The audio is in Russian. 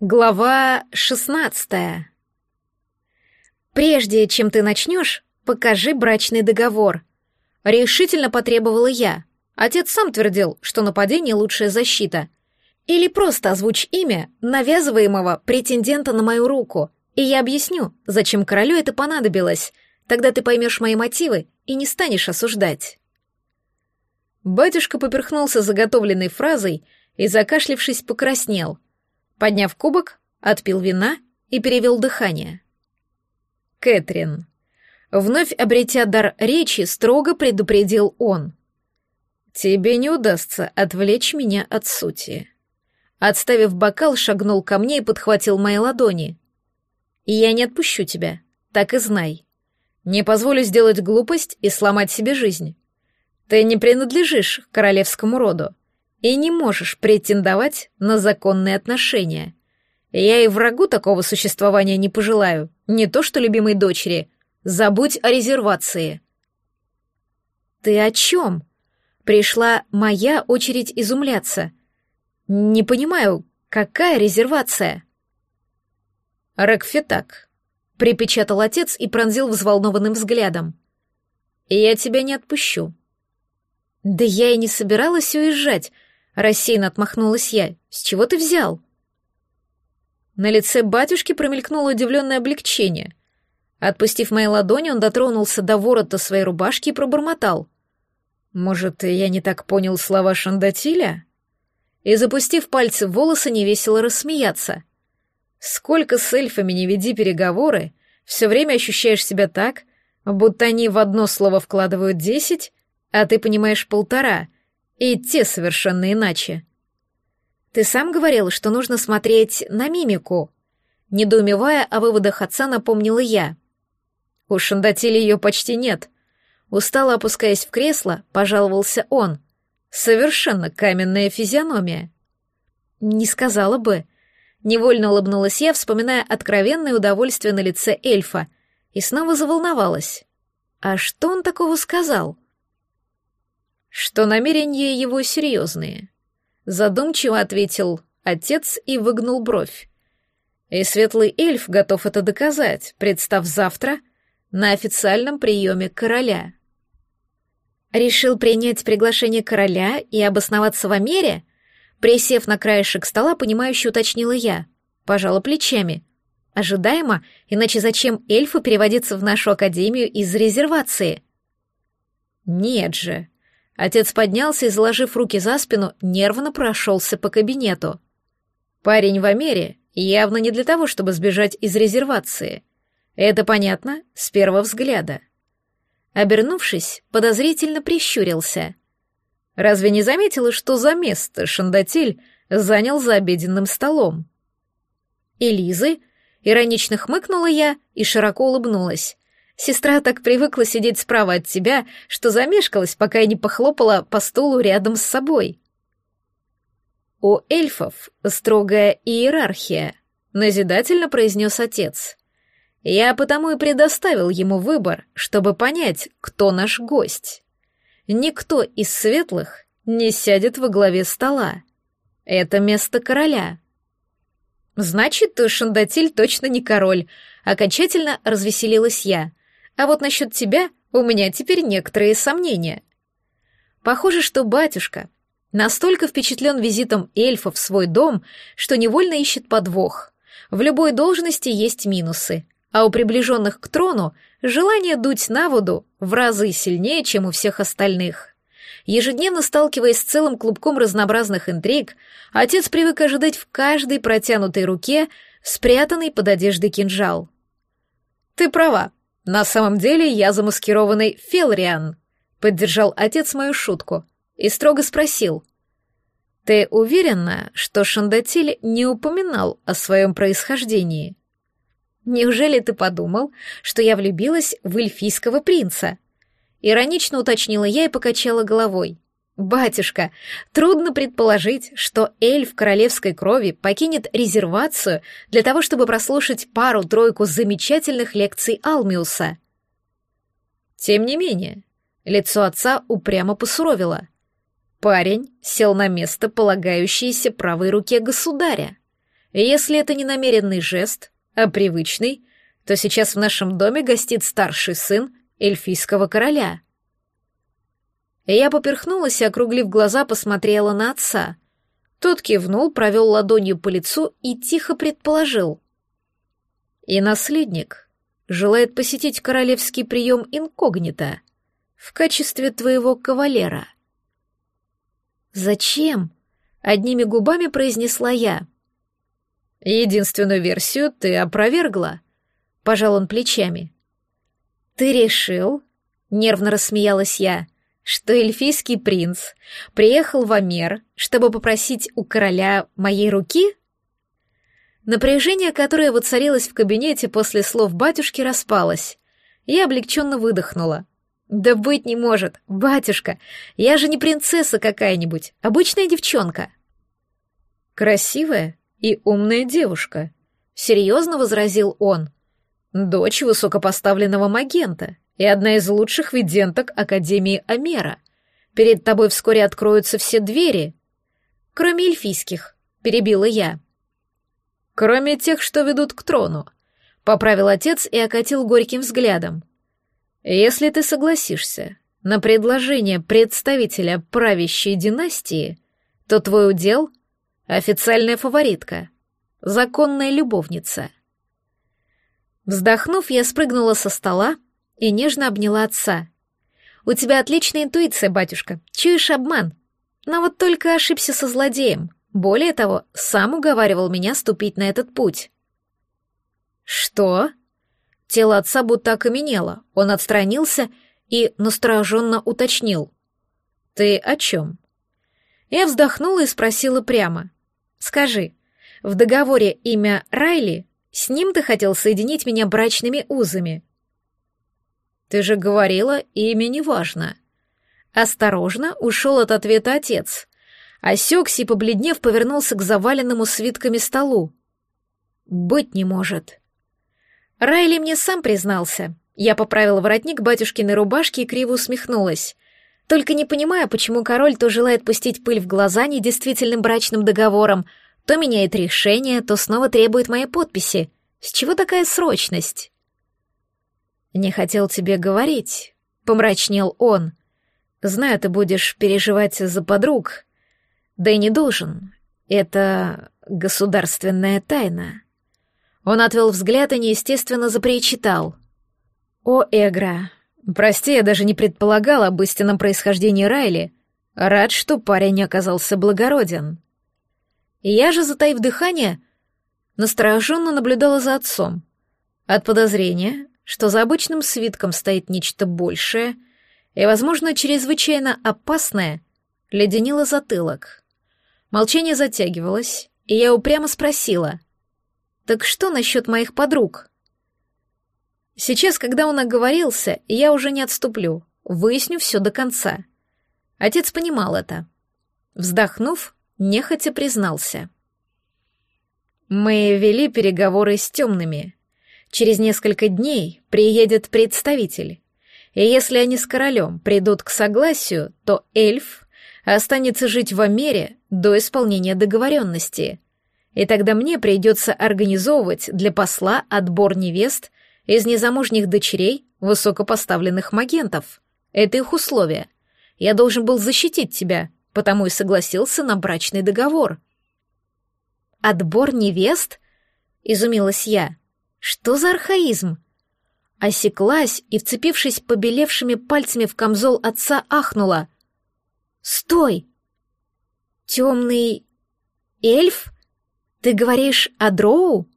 Глава шестнадцатая. «Прежде чем ты начнешь, покажи брачный договор», — решительно потребовала я. Отец сам твердил, что нападение — лучшая защита. Или просто озвучь имя навязываемого претендента на мою руку, и я объясню, зачем королю это понадобилось. Тогда ты поймешь мои мотивы и не станешь осуждать. Батюшка поперхнулся заготовленной фразой и, закашлившись, покраснел — Подняв кубок, отпил вина и перевел дыхание. Кэтрин. Вновь обретя дар речи, строго предупредил он. «Тебе не удастся отвлечь меня от сути». Отставив бокал, шагнул ко мне и подхватил мои ладони. «И я не отпущу тебя, так и знай. Не позволю сделать глупость и сломать себе жизнь. Ты не принадлежишь королевскому роду и не можешь претендовать на законные отношения. Я и врагу такого существования не пожелаю, не то что любимой дочери. Забудь о резервации. Ты о чем? Пришла моя очередь изумляться. Не понимаю, какая резервация? Ракфетак, припечатал отец и пронзил взволнованным взглядом. Я тебя не отпущу. Да я и не собиралась уезжать, Рассеянно отмахнулась я. «С чего ты взял?» На лице батюшки промелькнуло удивленное облегчение. Отпустив мои ладони, он дотронулся до ворота своей рубашки и пробормотал. «Может, я не так понял слова Шандатиля?» И, запустив пальцы в волосы, невесело рассмеяться. «Сколько с эльфами не веди переговоры, все время ощущаешь себя так, будто они в одно слово вкладывают десять, а ты понимаешь полтора — и те совершенно иначе. Ты сам говорил, что нужно смотреть на мимику. Недоумевая о выводах отца, напомнила я. У Шандатили ее почти нет. Устало опускаясь в кресло, пожаловался он. Совершенно каменная физиономия. Не сказала бы. Невольно улыбнулась я, вспоминая откровенное удовольствие на лице эльфа, и снова заволновалась. А что он такого сказал? — что намерения его серьезные. Задумчиво ответил отец и выгнул бровь. И светлый эльф готов это доказать, представ завтра на официальном приеме короля. Решил принять приглашение короля и обосноваться в Амере? Присев на краешек стола, понимающе уточнила я. Пожала плечами. Ожидаемо, иначе зачем эльфу переводиться в нашу академию из резервации? Нет же, Отец поднялся и, заложив руки за спину, нервно прошелся по кабинету. Парень в Амере явно не для того, чтобы сбежать из резервации. Это понятно с первого взгляда. Обернувшись, подозрительно прищурился. Разве не заметила, что за место Шандатель занял за обеденным столом? Элизы, иронично хмыкнула я и широко улыбнулась. Сестра так привыкла сидеть справа от тебя, что замешкалась, пока я не похлопала по стулу рядом с собой. У эльфов строгая иерархия, назидательно произнес отец. Я потому и предоставил ему выбор, чтобы понять, кто наш гость. Никто из светлых не сядет во главе стола. Это место короля. Значит, Шандатиль точно не король. Окончательно развеселилась я. А вот насчет тебя у меня теперь некоторые сомнения. Похоже, что батюшка настолько впечатлен визитом эльфа в свой дом, что невольно ищет подвох. В любой должности есть минусы, а у приближенных к трону желание дуть на воду в разы сильнее, чем у всех остальных. Ежедневно сталкиваясь с целым клубком разнообразных интриг, отец привык ожидать в каждой протянутой руке спрятанный под одеждой кинжал. «Ты права», «На самом деле я замаскированный Фелриан», — поддержал отец мою шутку и строго спросил. «Ты уверена, что Шандатиль не упоминал о своем происхождении?» «Неужели ты подумал, что я влюбилась в эльфийского принца?» Иронично уточнила я и покачала головой. «Батюшка, трудно предположить, что эльф королевской крови покинет резервацию для того, чтобы прослушать пару-тройку замечательных лекций Алмиуса». Тем не менее, лицо отца упрямо посуровило. Парень сел на место, полагающееся правой руке государя. Если это не намеренный жест, а привычный, то сейчас в нашем доме гостит старший сын эльфийского короля. Я поперхнулась и, округлив глаза, посмотрела на отца. Тот кивнул, провел ладонью по лицу и тихо предположил. И наследник желает посетить королевский прием инкогнито в качестве твоего кавалера. «Зачем?» — одними губами произнесла я. «Единственную версию ты опровергла», — пожал он плечами. «Ты решил?» — нервно рассмеялась я — что эльфийский принц приехал в Амер, чтобы попросить у короля моей руки? Напряжение, которое воцарилось в кабинете после слов батюшки, распалось. Я облегченно выдохнула. «Да быть не может, батюшка, я же не принцесса какая-нибудь, обычная девчонка». «Красивая и умная девушка», — серьезно возразил он. «Дочь высокопоставленного магента, и одна из лучших виденток Академии Амера. Перед тобой вскоре откроются все двери. Кроме эльфийских, перебила я. Кроме тех, что ведут к трону, поправил отец и окатил горьким взглядом. Если ты согласишься на предложение представителя правящей династии, то твой удел — официальная фаворитка, законная любовница. Вздохнув, я спрыгнула со стола, и нежно обняла отца. «У тебя отличная интуиция, батюшка, чуешь обман. Но вот только ошибся со злодеем. Более того, сам уговаривал меня ступить на этот путь». «Что?» Тело отца будто окаменело. Он отстранился и настороженно уточнил. «Ты о чем?» Я вздохнула и спросила прямо. «Скажи, в договоре имя Райли, с ним ты хотел соединить меня брачными узами?» Ты же говорила, имя не важно. Осторожно ушел от ответа отец. Осекся и, побледнев, повернулся к заваленному свитками столу. Быть не может. Райли мне сам признался. Я поправила воротник батюшкиной рубашки и криво усмехнулась. Только не понимаю, почему король то желает пустить пыль в глаза недействительным брачным договором, то меняет решение, то снова требует моей подписи. С чего такая срочность? «Не хотел тебе говорить», — помрачнел он. «Знаю, ты будешь переживать за подруг. Да и не должен. Это государственная тайна». Он отвел взгляд и неестественно запричитал. «О, Эгра, прости, я даже не предполагал об истинном происхождении Райли. Рад, что парень оказался благороден». Я же, затаив дыхание, настороженно наблюдала за отцом. От подозрения что за обычным свитком стоит нечто большее и, возможно, чрезвычайно опасное, леденило затылок. Молчание затягивалось, и я упрямо спросила, «Так что насчет моих подруг?» Сейчас, когда он оговорился, я уже не отступлю, выясню все до конца. Отец понимал это. Вздохнув, нехотя признался. Мы вели переговоры с темными. Через несколько дней приедет представитель. И если они с королем придут к согласию, то эльф останется жить в Амере до исполнения договоренности. И тогда мне придется организовывать для посла отбор невест из незамужних дочерей высокопоставленных магентов. Это их условие. Я должен был защитить тебя, потому и согласился на брачный договор. «Отбор невест?» — изумилась я. Что за архаизм? Осеклась и, вцепившись побелевшими пальцами в камзол отца, ахнула. «Стой! Темный эльф? Ты говоришь о дроу?»